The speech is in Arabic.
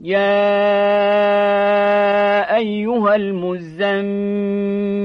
يا أيها المزمل